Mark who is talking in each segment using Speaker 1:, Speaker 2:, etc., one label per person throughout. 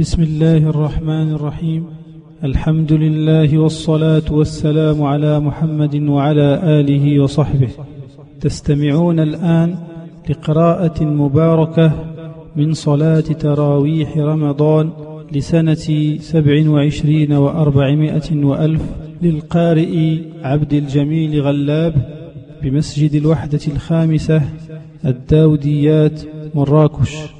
Speaker 1: بسم الله الرحمن الرحيم. الحمد لله والصلاة والسلام على محمد وعلى آله وصحبه. تستمعون الآن لقراءة مباركة من صلاة تراويح رمضان لسنة سبع وعشرين وأربعمائة وألف للقارئ عبد الجميل غلاب بمسجد الوحدة الخامسة الداوديات مراكش.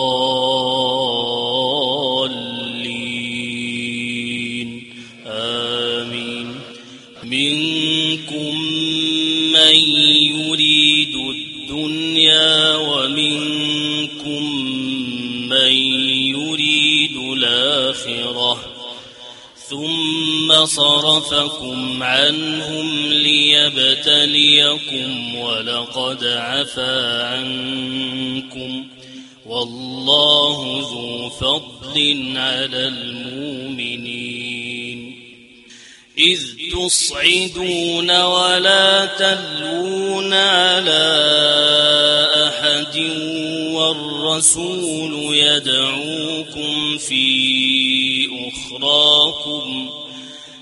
Speaker 2: صرفكم عنهم ليبتليكم ولقد عفا عنكم والله ذو فضل على المؤمنين. إذ تصعدون ولا تلون على أحد والرسول يدعوكم في أخراكم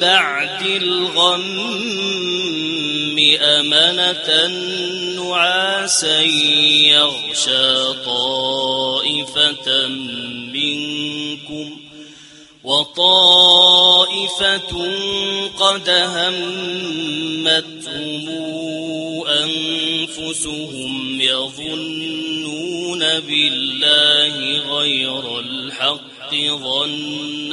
Speaker 2: بعد الغم أمنة نعاسا يغشى طائفة منكم وطائفة قد همتهم أنفسهم يظنون بالله غير الحق ظن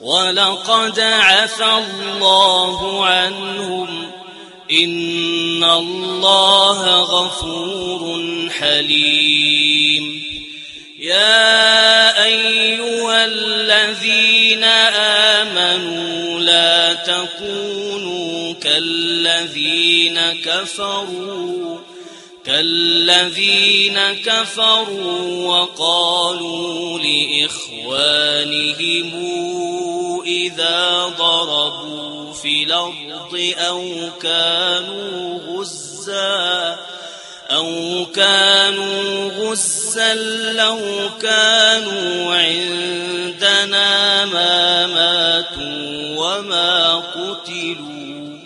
Speaker 2: ولقد عفى الله عنهم إن الله غفور حليم. يا أيها الذين آمنوا لا تكونوا كالذين كفروا كالذين كفروا وقالوا لإخوانهم إذا ضربوا في الأرض أو كانوا غزاً أو كانوا غزا لو كانوا عندنا ما ماتوا وما قتلوا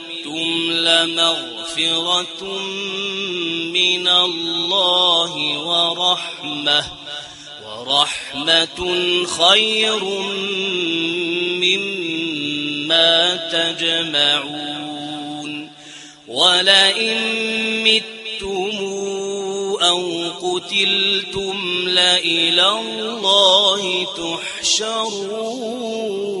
Speaker 2: متم لمغفرة من الله ورحمة ورحمة خير مما تجمعون ولئن متم أو قتلتم لإلى الله تحشرون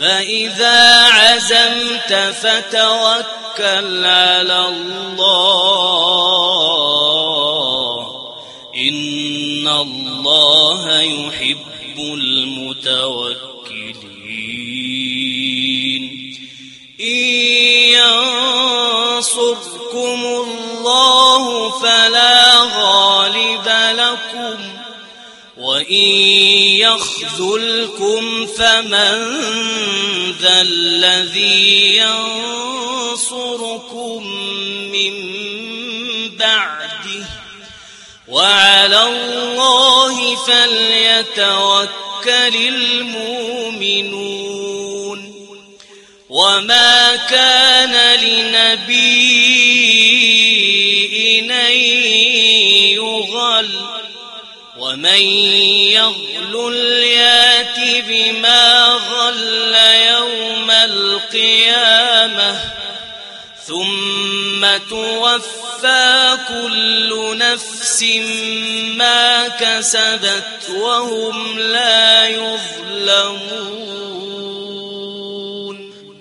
Speaker 2: فإذا عزمت فتوكل على الله. إن الله يحب المتوكلين. إن ينصركم الله فلا وإن يخذلكم فمن ذا الذي ينصركم من بعده وعلى الله فليتوكل المؤمنون وما كان لنبي أن يغل ومن يغل يأت بما غل يوم القيامة ثم توفى كل نفس ما كسبت وهم لا يظلمون.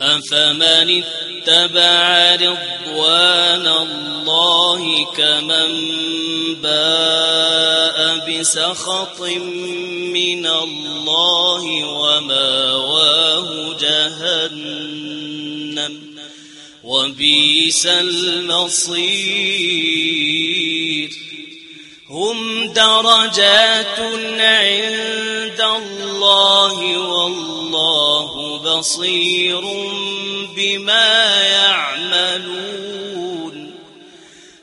Speaker 2: أفمن اتبع رضوان الله كمن باء بسخط من الله ومأواه جهنم وبئس المصير هم درجات عند الله والله بصير بما يعملون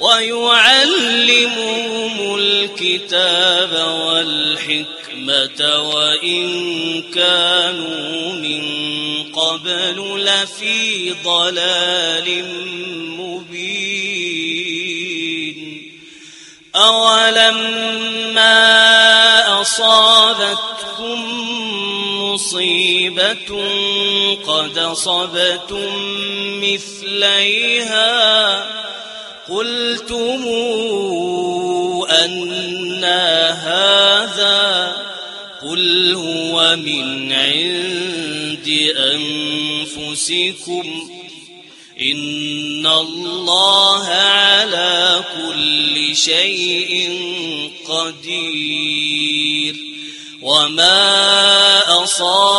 Speaker 2: ويعلمهم الكتاب والحكمة وإن كانوا من قبل لفي ضلال مبين. أولما أصابتكم مصيبة قد أصبتم مثليها قلتم أن هذا قل هو من عند أنفسكم. إن الله على كل شيء قدير. وما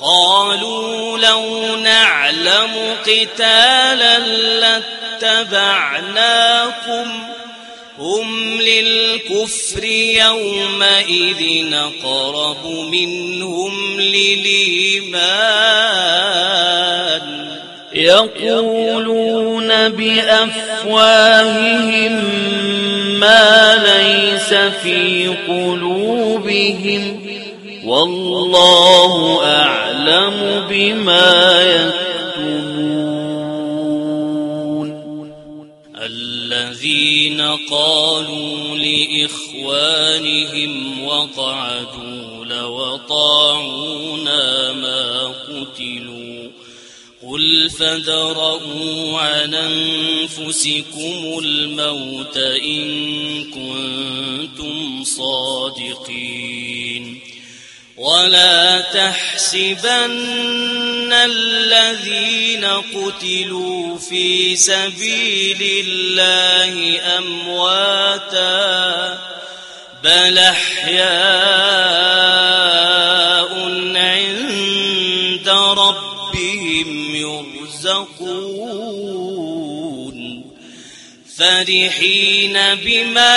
Speaker 2: قالوا لو نعلم قتالا لاتبعناكم هم للكفر يومئذ أقرب منهم للإيمان.
Speaker 3: يقولون بأفواههم ما ليس في قلوبهم والله أعلم بما يكتمون.
Speaker 2: الذين قالوا لإخوانهم وقعدوا لو طاعونا ما قتلوا. قل فادرءوا عن أنفسكم الموت إن كنتم صادقين. ولا تحسبن الذين قتلوا في سبيل الله أمواتا بل أحياء عند ربهم يرزقون. فرحين بما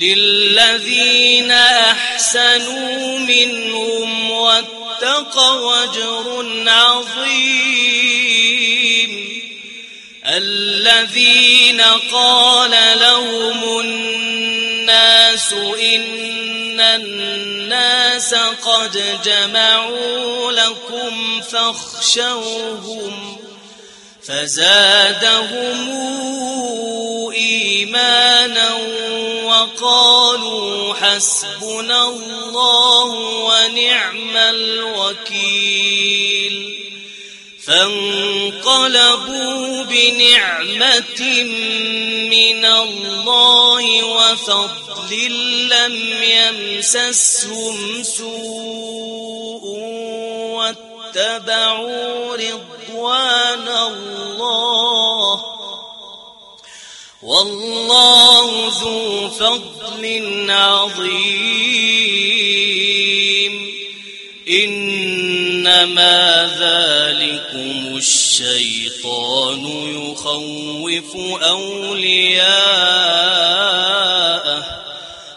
Speaker 2: للذين أحسنوا منهم واتقوا أجر عظيم الذين قال لهم الناس إن الناس قد جمعوا لكم فاخشوهم فزادهم إيمانا وقالوا حسبنا الله ونعم الوكيل فانقلبوا بنعمة من الله وفضل لم يمسسهم سوء واتبعوا رضوان الله والله ذو فضل عظيم. إنما ذلكم الشيطان يخوف أولياءه.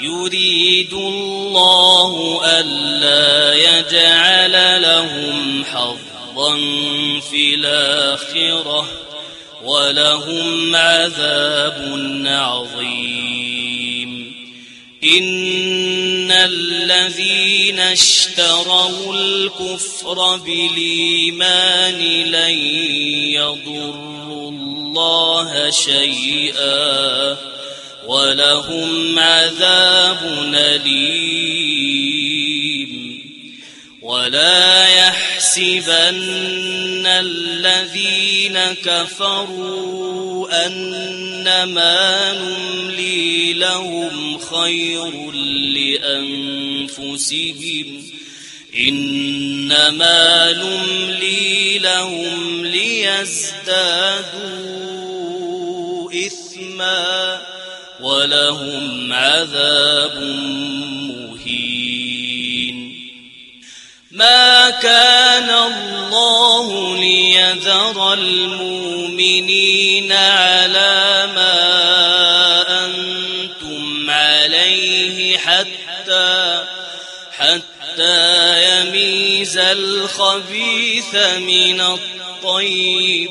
Speaker 2: يريد الله ألا يجعل له حظا في الآخرة ولهم عذاب عظيم. إن الذين اشتروا الكفر بالإيمان لن يضروا الله شيئا. ولهم عذاب أليم. ولا يحسبن الذين كفروا أنما نملي لهم خير لأنفسهم. إنما نملي لهم ليزدادوا إثما. ولهم عذاب مهين. ما كان الله ليذر المؤمنين على ما أنتم عليه حتى حتى يميز الخبيث من الطيب.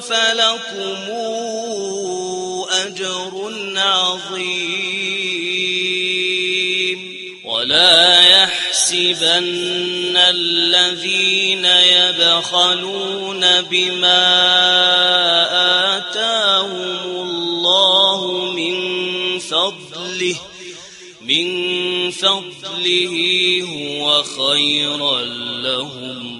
Speaker 2: فلكم أجر عظيم. ولا يحسبن الذين يبخلون بما آتاهم الله من فضله من فضله هو خيرا لهم.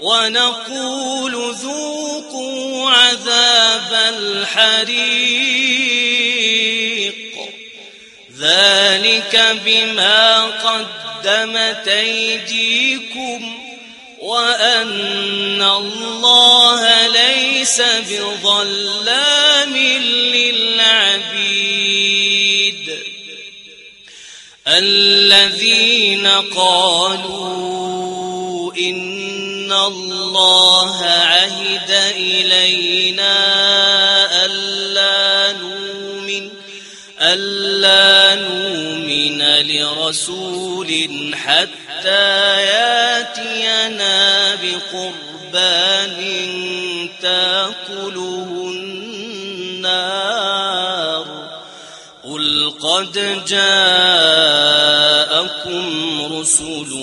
Speaker 2: ونقول ذوقوا عذاب الحريق. ذلك بما قدمت أيديكم وأن الله ليس بظلام للعبيد. الذين قالوا إن الله عهد إلينا ألا نؤمن ألا نؤمن لرسول حتى ياتينا بقربان تاكله النار قل قد جاءكم رسل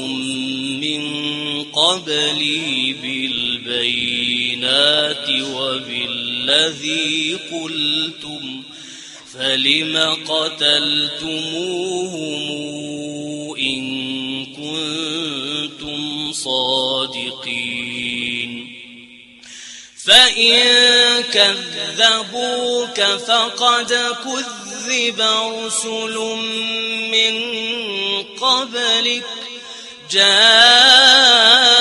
Speaker 2: قبلي بالبينات وبالذي قلتم فلم قتلتموهم إن كنتم صادقين. فإن كذبوك فقد كذب رسل من قبلك. جاءوا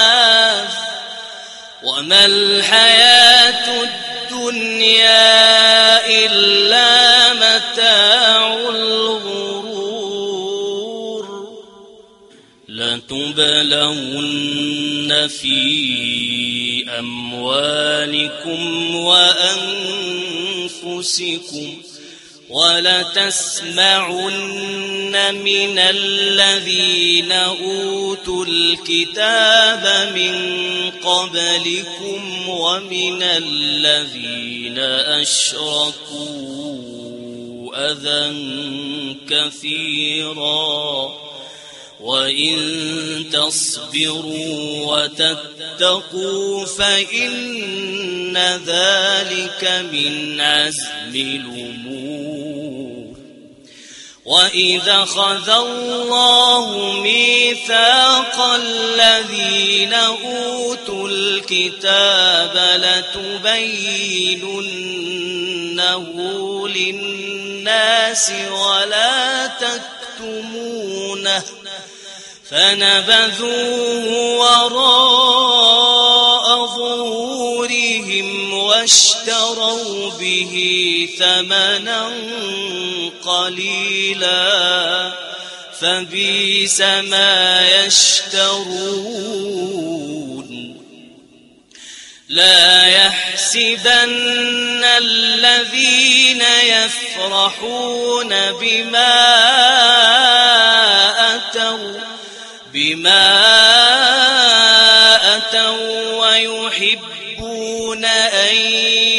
Speaker 2: وما الحياة الدنيا إلا متاع الغرور. لتبلون في أموالكم وأنفسكم ولتسمعن من الذين أوتوا الكتاب من قبلكم ومن الذين أشركوا أذى كثيرا. وإن تصبروا وتتقوا فإن ذلك من عزم الأمور وإذا خذ الله ميثاق الذين أوتوا الكتاب لتبيننه للناس ولا تكتمونه فنبذوه وراء ظهورهم واشتروا به ثمنا قليلا فبئس ما يشترون. لا يحسبن الذين يفرحون بما أتوا بما أتوا أن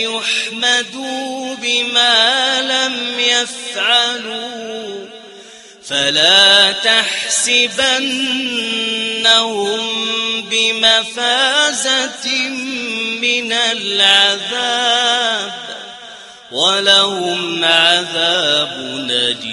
Speaker 2: يحمدوا بما لم يفعلوا فلا تحسبنهم بمفازة من العذاب ولهم عذاب أليم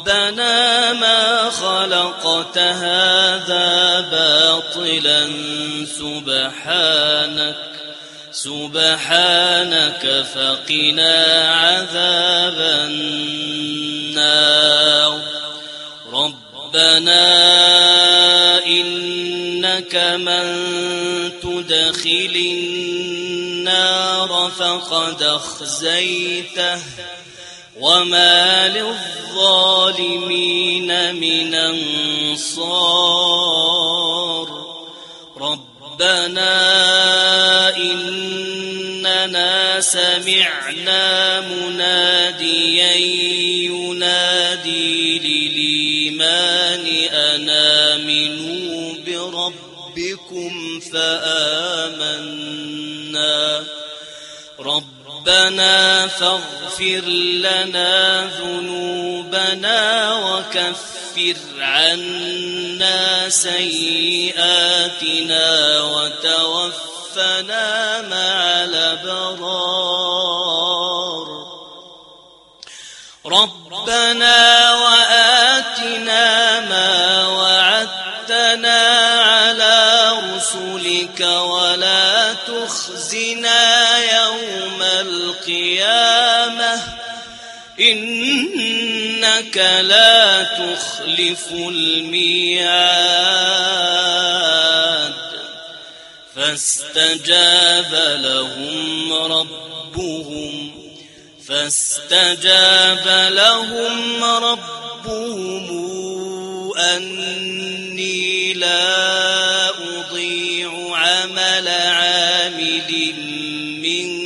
Speaker 2: ربنا ما خلقت هذا باطلا. سبحانك سبحانك فقنا عذاب النار. ربنا إنك من تدخل النار فقد أخزيته. وما للظالمين من أنصار ربنا إننا سمعنا مناديا ينادي للإيمان أن آمنوا بربكم فآمنا ربنا فاغفر لنا ذنوبنا وكفر عنا سيئاتنا وتوفنا مع الأبرار. ربنا وآتنا ما وعدتنا على رسلك القيامة إنك لا تخلف الميعاد. فاستجاب لهم ربهم فاستجاب لهم ربهم أني لا أضيع عمل عامل منكم.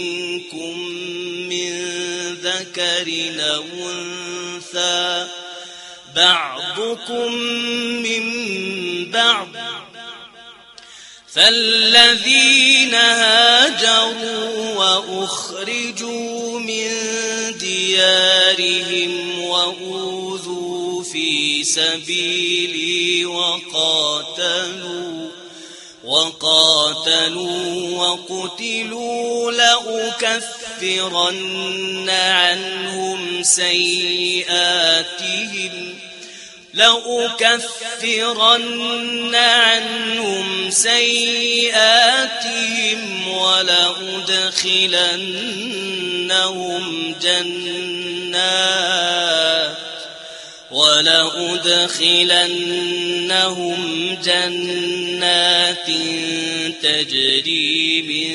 Speaker 2: ذكر أو أنثى بعضكم من بعض. فالذين هاجروا وأخرجوا من ديارهم وأوذوا في سبيلي وقاتلوا وقاتلوا وقتلوا لأكفرن عنهم سيئاتهم لأكفرن عنهم سيئاتهم ولأدخلنهم جنات ولأدخلنهم جنات تجري من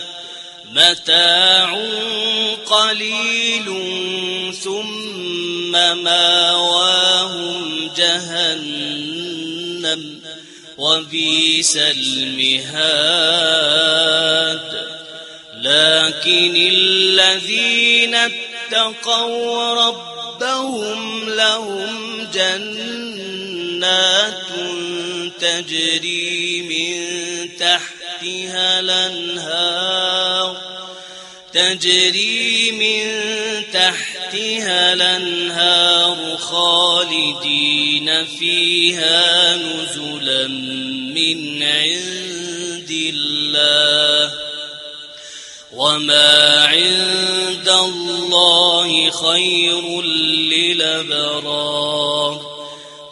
Speaker 2: متاع قليل ثم ماواهم جهنم وبئس المهاد. لكن الذين اتقوا ربهم لهم جنات تجري من تحتها الأنهار تجري من تحتها الأنهار خالدين فيها نزلا من عند الله وما عند الله خير للأبرار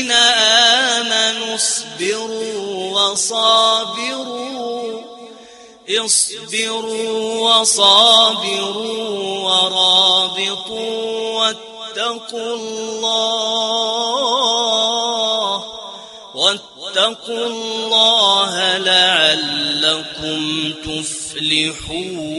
Speaker 2: الذين آمنوا اصبروا وصابروا اصبروا وصابروا ورابطوا واتقوا الله واتقوا الله لعلكم تفلحون.